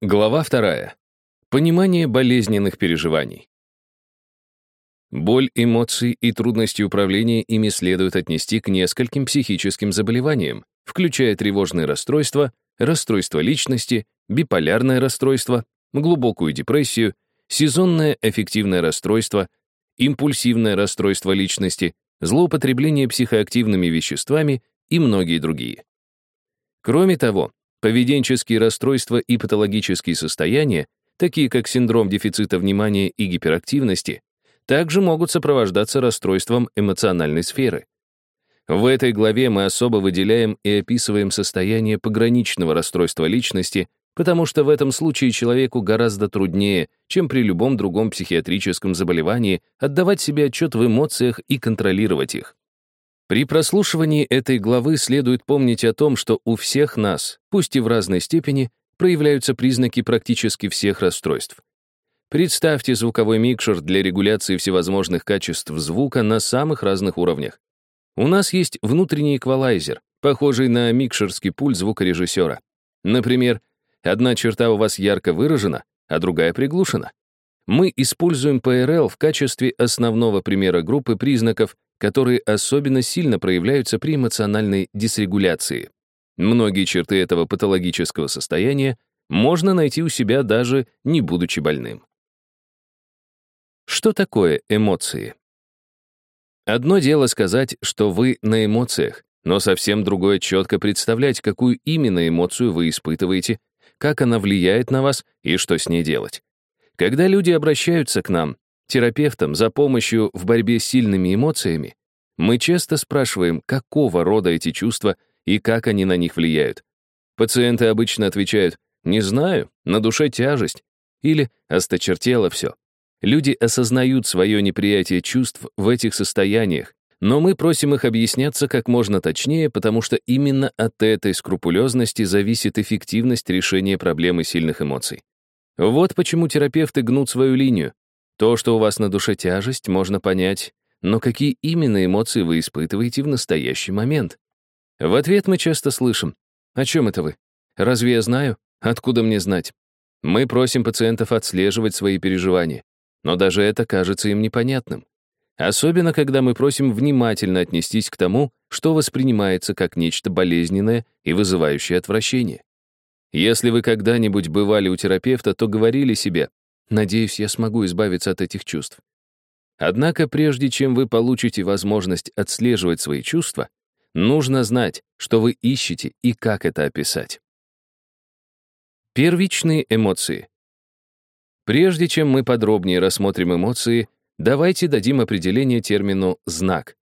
Глава вторая. Понимание болезненных переживаний. Боль, эмоции и трудности управления ими следует отнести к нескольким психическим заболеваниям, включая тревожные расстройства, расстройство личности, биполярное расстройство, глубокую депрессию, сезонное аффективное расстройство, импульсивное расстройство личности, злоупотребление психоактивными веществами и многие другие. Кроме того, Поведенческие расстройства и патологические состояния, такие как синдром дефицита внимания и гиперактивности, также могут сопровождаться расстройством эмоциональной сферы. В этой главе мы особо выделяем и описываем состояние пограничного расстройства личности, потому что в этом случае человеку гораздо труднее, чем при любом другом психиатрическом заболевании, отдавать себе отчет в эмоциях и контролировать их. При прослушивании этой главы следует помнить о том, что у всех нас, пусть и в разной степени, проявляются признаки практически всех расстройств. Представьте звуковой микшер для регуляции всевозможных качеств звука на самых разных уровнях. У нас есть внутренний эквалайзер, похожий на микшерский пульт звукорежиссера. Например, одна черта у вас ярко выражена, а другая приглушена. Мы используем ПРЛ в качестве основного примера группы признаков, которые особенно сильно проявляются при эмоциональной дисрегуляции. Многие черты этого патологического состояния можно найти у себя даже не будучи больным. Что такое эмоции? Одно дело сказать, что вы на эмоциях, но совсем другое четко представлять, какую именно эмоцию вы испытываете, как она влияет на вас и что с ней делать. Когда люди обращаются к нам, терапевтам за помощью в борьбе с сильными эмоциями, мы часто спрашиваем, какого рода эти чувства и как они на них влияют. Пациенты обычно отвечают «не знаю, на душе тяжесть» или «осточертело все». Люди осознают свое неприятие чувств в этих состояниях, но мы просим их объясняться как можно точнее, потому что именно от этой скрупулезности зависит эффективность решения проблемы сильных эмоций. Вот почему терапевты гнут свою линию. То, что у вас на душе тяжесть, можно понять, но какие именно эмоции вы испытываете в настоящий момент? В ответ мы часто слышим «О чем это вы? Разве я знаю? Откуда мне знать?» Мы просим пациентов отслеживать свои переживания, но даже это кажется им непонятным. Особенно, когда мы просим внимательно отнестись к тому, что воспринимается как нечто болезненное и вызывающее отвращение. Если вы когда-нибудь бывали у терапевта, то говорили себе Надеюсь, я смогу избавиться от этих чувств. Однако прежде чем вы получите возможность отслеживать свои чувства, нужно знать, что вы ищете и как это описать. Первичные эмоции. Прежде чем мы подробнее рассмотрим эмоции, давайте дадим определение термину «знак».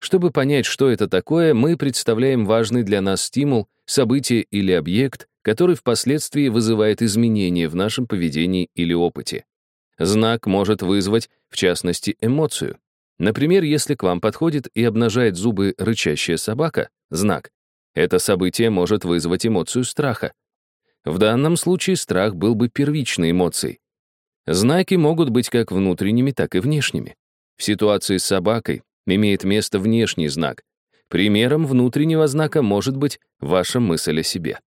Чтобы понять, что это такое, мы представляем важный для нас стимул, событие или объект, который впоследствии вызывает изменения в нашем поведении или опыте. Знак может вызвать, в частности, эмоцию. Например, если к вам подходит и обнажает зубы рычащая собака, знак. Это событие может вызвать эмоцию страха. В данном случае страх был бы первичной эмоцией. Знаки могут быть как внутренними, так и внешними. В ситуации с собакой имеет место внешний знак. Примером внутреннего знака может быть ваша мысль о себе.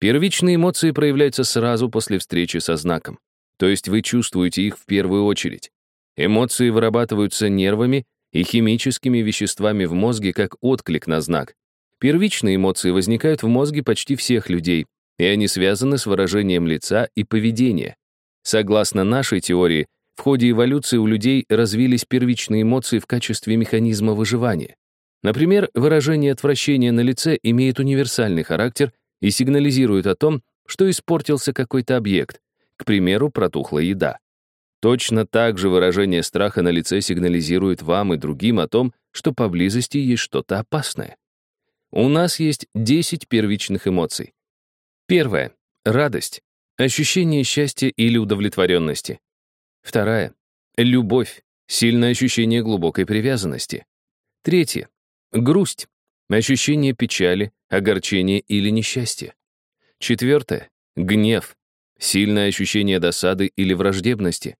Первичные эмоции проявляются сразу после встречи со знаком, то есть вы чувствуете их в первую очередь. Эмоции вырабатываются нервами и химическими веществами в мозге как отклик на знак. Первичные эмоции возникают в мозге почти всех людей, и они связаны с выражением лица и поведения. Согласно нашей теории, в ходе эволюции у людей развились первичные эмоции в качестве механизма выживания. Например, выражение отвращения на лице имеет универсальный характер и сигнализирует о том, что испортился какой-то объект, к примеру, протухла еда. Точно так же выражение страха на лице сигнализирует вам и другим о том, что поблизости есть что-то опасное. У нас есть 10 первичных эмоций. Первое — радость, ощущение счастья или удовлетворенности. Вторая — любовь, сильное ощущение глубокой привязанности. Третье — грусть, ощущение печали, огорчения или несчастья. Четвертое — гнев, сильное ощущение досады или враждебности.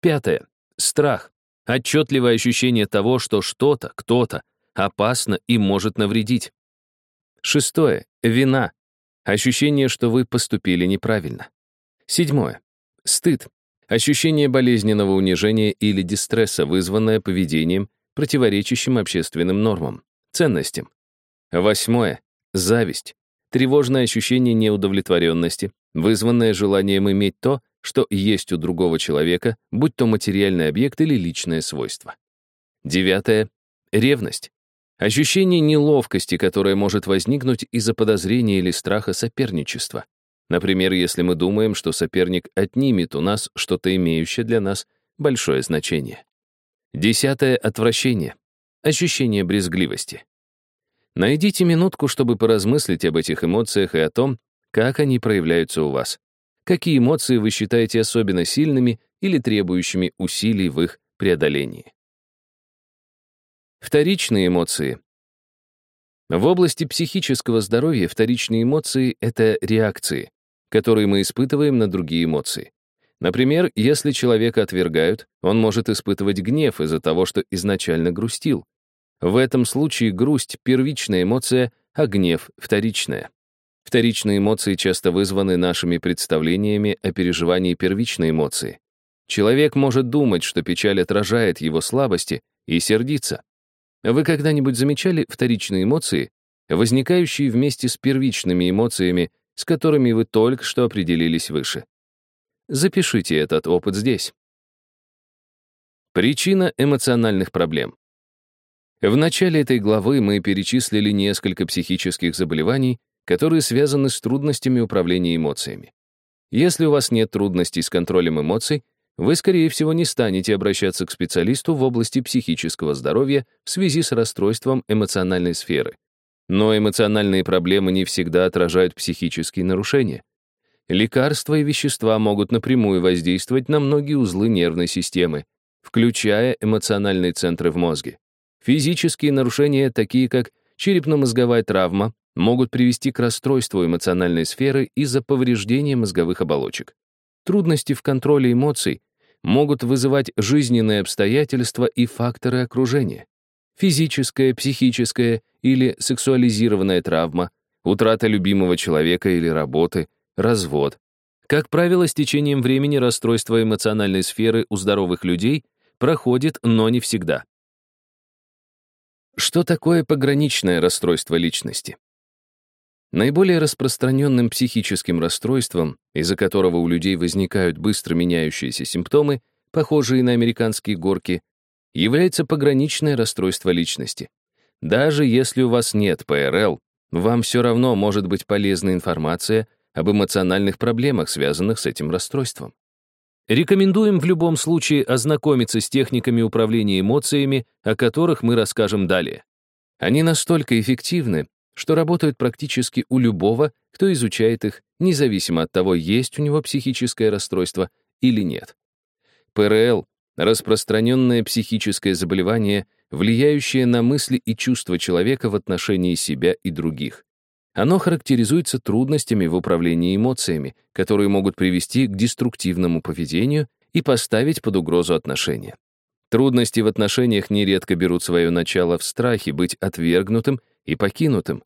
Пятое — страх, отчетливое ощущение того, что что-то, кто-то опасно и может навредить. Шестое — вина, ощущение, что вы поступили неправильно. Седьмое. Стыд. Ощущение болезненного унижения или дистресса, вызванное поведением, противоречащим общественным нормам, ценностям. Восьмое. Зависть. Тревожное ощущение неудовлетворенности, вызванное желанием иметь то, что есть у другого человека, будь то материальный объект или личное свойство. Девятое. Ревность. Ощущение неловкости, которое может возникнуть из-за подозрения или страха соперничества. Например, если мы думаем, что соперник отнимет у нас что-то имеющее для нас большое значение. Десятое — отвращение. Ощущение брезгливости. Найдите минутку, чтобы поразмыслить об этих эмоциях и о том, как они проявляются у вас. Какие эмоции вы считаете особенно сильными или требующими усилий в их преодолении. Вторичные эмоции. В области психического здоровья вторичные эмоции — это реакции, которые мы испытываем на другие эмоции. Например, если человека отвергают, он может испытывать гнев из-за того, что изначально грустил. В этом случае грусть — первичная эмоция, а гнев — вторичная. Вторичные эмоции часто вызваны нашими представлениями о переживании первичной эмоции. Человек может думать, что печаль отражает его слабости, и сердиться. Вы когда-нибудь замечали вторичные эмоции, возникающие вместе с первичными эмоциями, с которыми вы только что определились выше. Запишите этот опыт здесь. Причина эмоциональных проблем. В начале этой главы мы перечислили несколько психических заболеваний, которые связаны с трудностями управления эмоциями. Если у вас нет трудностей с контролем эмоций, вы, скорее всего, не станете обращаться к специалисту в области психического здоровья в связи с расстройством эмоциональной сферы. Но эмоциональные проблемы не всегда отражают психические нарушения. Лекарства и вещества могут напрямую воздействовать на многие узлы нервной системы, включая эмоциональные центры в мозге. Физические нарушения, такие как черепно-мозговая травма, могут привести к расстройству эмоциональной сферы из-за повреждения мозговых оболочек. Трудности в контроле эмоций могут вызывать жизненные обстоятельства и факторы окружения физическая, психическая или сексуализированная травма, утрата любимого человека или работы, развод. Как правило, с течением времени расстройство эмоциональной сферы у здоровых людей проходит, но не всегда. Что такое пограничное расстройство личности? Наиболее распространенным психическим расстройством, из-за которого у людей возникают быстро меняющиеся симптомы, похожие на американские горки, является пограничное расстройство личности. Даже если у вас нет ПРЛ, вам все равно может быть полезна информация об эмоциональных проблемах, связанных с этим расстройством. Рекомендуем в любом случае ознакомиться с техниками управления эмоциями, о которых мы расскажем далее. Они настолько эффективны, что работают практически у любого, кто изучает их, независимо от того, есть у него психическое расстройство или нет. ПРЛ распространенное психическое заболевание, влияющее на мысли и чувства человека в отношении себя и других. Оно характеризуется трудностями в управлении эмоциями, которые могут привести к деструктивному поведению и поставить под угрозу отношения. Трудности в отношениях нередко берут свое начало в страхе быть отвергнутым и покинутым.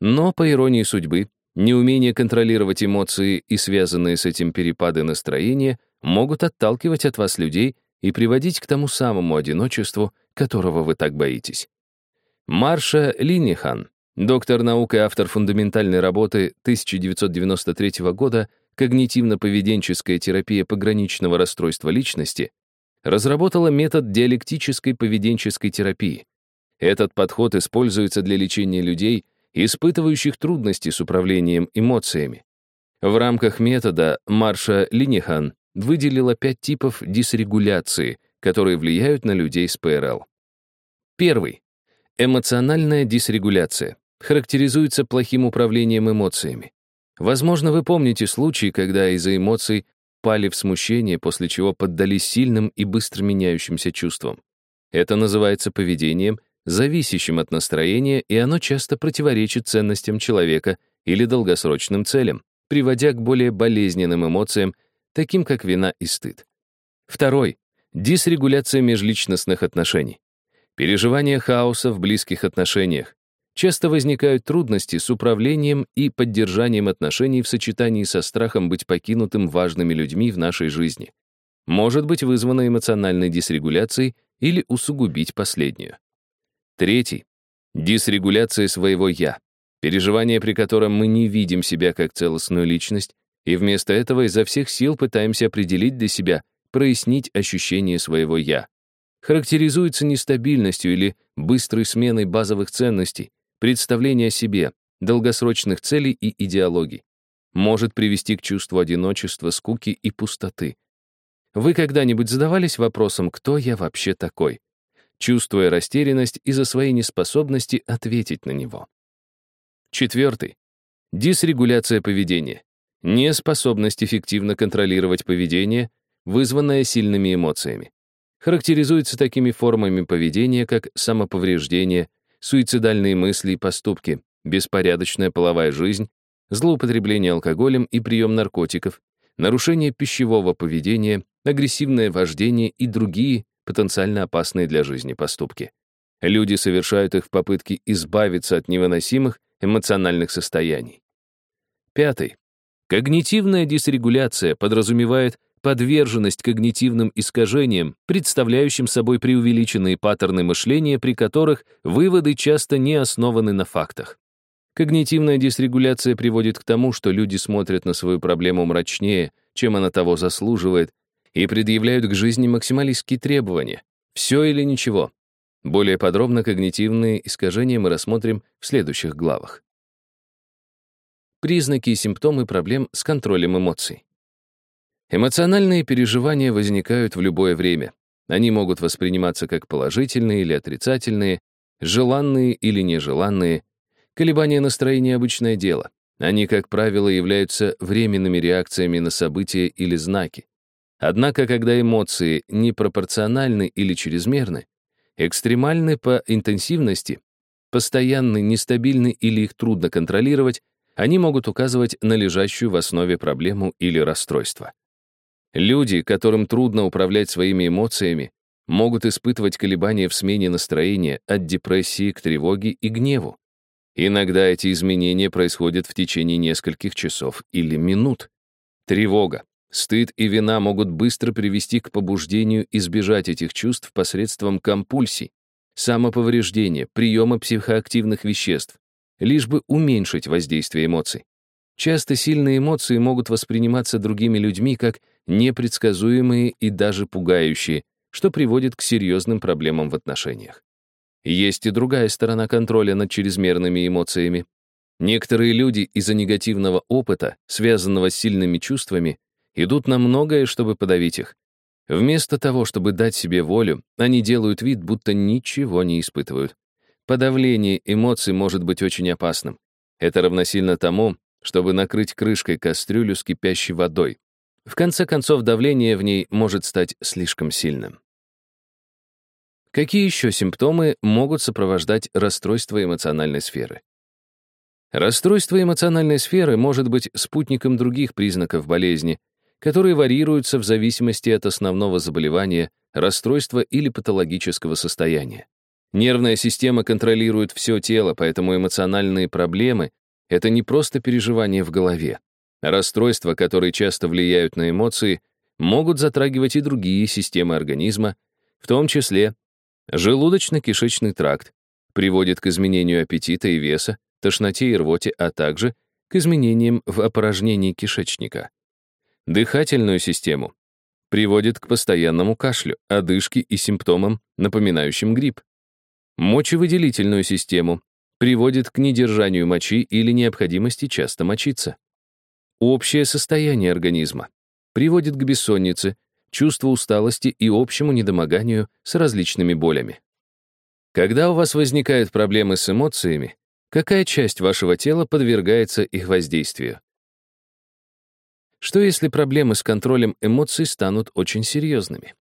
Но, по иронии судьбы, неумение контролировать эмоции и связанные с этим перепады настроения могут отталкивать от вас людей, и приводить к тому самому одиночеству, которого вы так боитесь. Марша Линихан, доктор наук и автор фундаментальной работы 1993 года «Когнитивно-поведенческая терапия пограничного расстройства личности», разработала метод диалектической поведенческой терапии. Этот подход используется для лечения людей, испытывающих трудности с управлением эмоциями. В рамках метода Марша Линихан выделила пять типов дисрегуляции, которые влияют на людей с ПРЛ. Первый. Эмоциональная дисрегуляция. Характеризуется плохим управлением эмоциями. Возможно, вы помните случаи, когда из-за эмоций пали в смущение, после чего поддались сильным и быстро меняющимся чувствам. Это называется поведением, зависящим от настроения, и оно часто противоречит ценностям человека или долгосрочным целям, приводя к более болезненным эмоциям таким как вина и стыд. Второй — дисрегуляция межличностных отношений. Переживание хаоса в близких отношениях. Часто возникают трудности с управлением и поддержанием отношений в сочетании со страхом быть покинутым важными людьми в нашей жизни. Может быть вызвано эмоциональной дисрегуляцией или усугубить последнюю. Третий. Дисрегуляция своего «я», переживание, при котором мы не видим себя как целостную личность, и вместо этого изо всех сил пытаемся определить для себя, прояснить ощущение своего «я». Характеризуется нестабильностью или быстрой сменой базовых ценностей, представление о себе, долгосрочных целей и идеологий. Может привести к чувству одиночества, скуки и пустоты. Вы когда-нибудь задавались вопросом, кто я вообще такой? Чувствуя растерянность из-за своей неспособности ответить на него. Четвертый. Дисрегуляция поведения. Неспособность эффективно контролировать поведение, вызванное сильными эмоциями. Характеризуется такими формами поведения, как самоповреждение, суицидальные мысли и поступки, беспорядочная половая жизнь, злоупотребление алкоголем и прием наркотиков, нарушение пищевого поведения, агрессивное вождение и другие потенциально опасные для жизни поступки. Люди совершают их в попытке избавиться от невыносимых эмоциональных состояний. Пятый. Когнитивная дисрегуляция подразумевает подверженность когнитивным искажениям, представляющим собой преувеличенные паттерны мышления, при которых выводы часто не основаны на фактах. Когнитивная дисрегуляция приводит к тому, что люди смотрят на свою проблему мрачнее, чем она того заслуживает, и предъявляют к жизни максималистские требования. Все или ничего. Более подробно когнитивные искажения мы рассмотрим в следующих главах. Признаки и симптомы проблем с контролем эмоций. Эмоциональные переживания возникают в любое время. Они могут восприниматься как положительные или отрицательные, желанные или нежеланные. Колебания настроения — обычное дело. Они, как правило, являются временными реакциями на события или знаки. Однако, когда эмоции непропорциональны или чрезмерны, экстремальны по интенсивности, постоянны, нестабильны или их трудно контролировать, они могут указывать на лежащую в основе проблему или расстройство. Люди, которым трудно управлять своими эмоциями, могут испытывать колебания в смене настроения от депрессии к тревоге и гневу. Иногда эти изменения происходят в течение нескольких часов или минут. Тревога, стыд и вина могут быстро привести к побуждению избежать этих чувств посредством компульсий, самоповреждения, приема психоактивных веществ, лишь бы уменьшить воздействие эмоций. Часто сильные эмоции могут восприниматься другими людьми как непредсказуемые и даже пугающие, что приводит к серьезным проблемам в отношениях. Есть и другая сторона контроля над чрезмерными эмоциями. Некоторые люди из-за негативного опыта, связанного с сильными чувствами, идут на многое, чтобы подавить их. Вместо того, чтобы дать себе волю, они делают вид, будто ничего не испытывают. Подавление эмоций может быть очень опасным. Это равносильно тому, чтобы накрыть крышкой кастрюлю с кипящей водой. В конце концов, давление в ней может стать слишком сильным. Какие еще симптомы могут сопровождать расстройство эмоциональной сферы? Расстройство эмоциональной сферы может быть спутником других признаков болезни, которые варьируются в зависимости от основного заболевания, расстройства или патологического состояния. Нервная система контролирует все тело, поэтому эмоциональные проблемы это не просто переживания в голове. Расстройства, которые часто влияют на эмоции, могут затрагивать и другие системы организма, в том числе желудочно-кишечный тракт, приводит к изменению аппетита и веса, тошноте и рвоте, а также к изменениям в опорожнении кишечника. Дыхательную систему приводит к постоянному кашлю, одышке и симптомам, напоминающим грипп. Мочевыделительную систему приводит к недержанию мочи или необходимости часто мочиться. Общее состояние организма приводит к бессоннице, чувству усталости и общему недомоганию с различными болями. Когда у вас возникают проблемы с эмоциями, какая часть вашего тела подвергается их воздействию? Что если проблемы с контролем эмоций станут очень серьезными?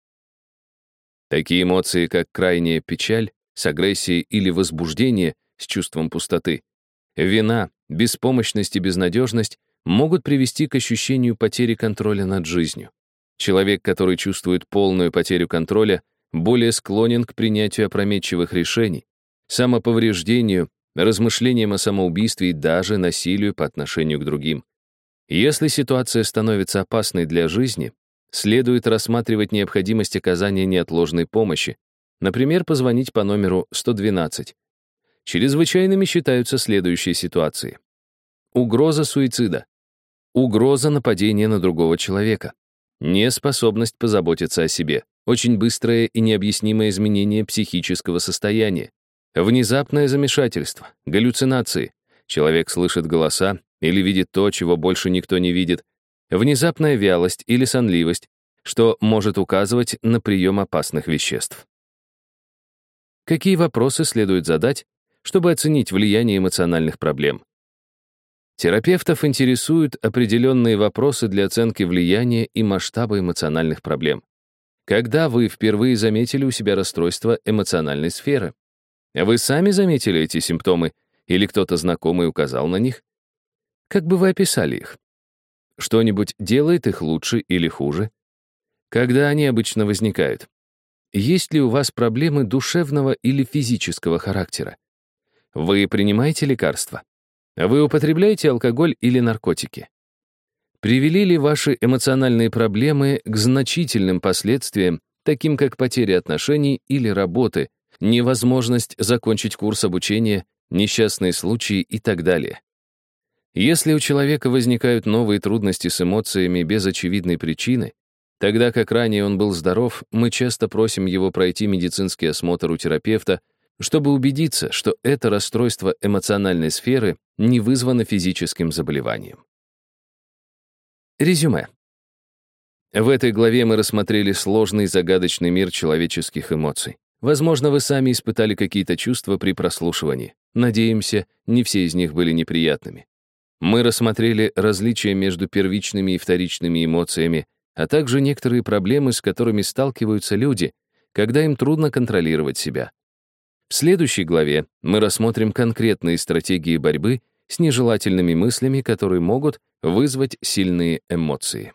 Такие эмоции, как крайняя печаль, с агрессией или возбуждение, с чувством пустоты, вина, беспомощность и безнадежность могут привести к ощущению потери контроля над жизнью. Человек, который чувствует полную потерю контроля, более склонен к принятию опрометчивых решений, самоповреждению размышлениям о самоубийстве и даже насилию по отношению к другим. Если ситуация становится опасной для жизни, следует рассматривать необходимость оказания неотложной помощи, например, позвонить по номеру 112. Чрезвычайными считаются следующие ситуации. Угроза суицида. Угроза нападения на другого человека. Неспособность позаботиться о себе. Очень быстрое и необъяснимое изменение психического состояния. Внезапное замешательство, галлюцинации. Человек слышит голоса или видит то, чего больше никто не видит. Внезапная вялость или сонливость, что может указывать на прием опасных веществ. Какие вопросы следует задать, чтобы оценить влияние эмоциональных проблем? Терапевтов интересуют определенные вопросы для оценки влияния и масштаба эмоциональных проблем. Когда вы впервые заметили у себя расстройство эмоциональной сферы? Вы сами заметили эти симптомы или кто-то знакомый указал на них? Как бы вы описали их? Что-нибудь делает их лучше или хуже? Когда они обычно возникают? Есть ли у вас проблемы душевного или физического характера? Вы принимаете лекарства? Вы употребляете алкоголь или наркотики? Привели ли ваши эмоциональные проблемы к значительным последствиям, таким как потеря отношений или работы, невозможность закончить курс обучения, несчастные случаи и так далее. Если у человека возникают новые трудности с эмоциями без очевидной причины, тогда как ранее он был здоров, мы часто просим его пройти медицинский осмотр у терапевта, чтобы убедиться, что это расстройство эмоциональной сферы не вызвано физическим заболеванием. Резюме. В этой главе мы рассмотрели сложный загадочный мир человеческих эмоций. Возможно, вы сами испытали какие-то чувства при прослушивании. Надеемся, не все из них были неприятными. Мы рассмотрели различия между первичными и вторичными эмоциями, а также некоторые проблемы, с которыми сталкиваются люди, когда им трудно контролировать себя. В следующей главе мы рассмотрим конкретные стратегии борьбы с нежелательными мыслями, которые могут вызвать сильные эмоции.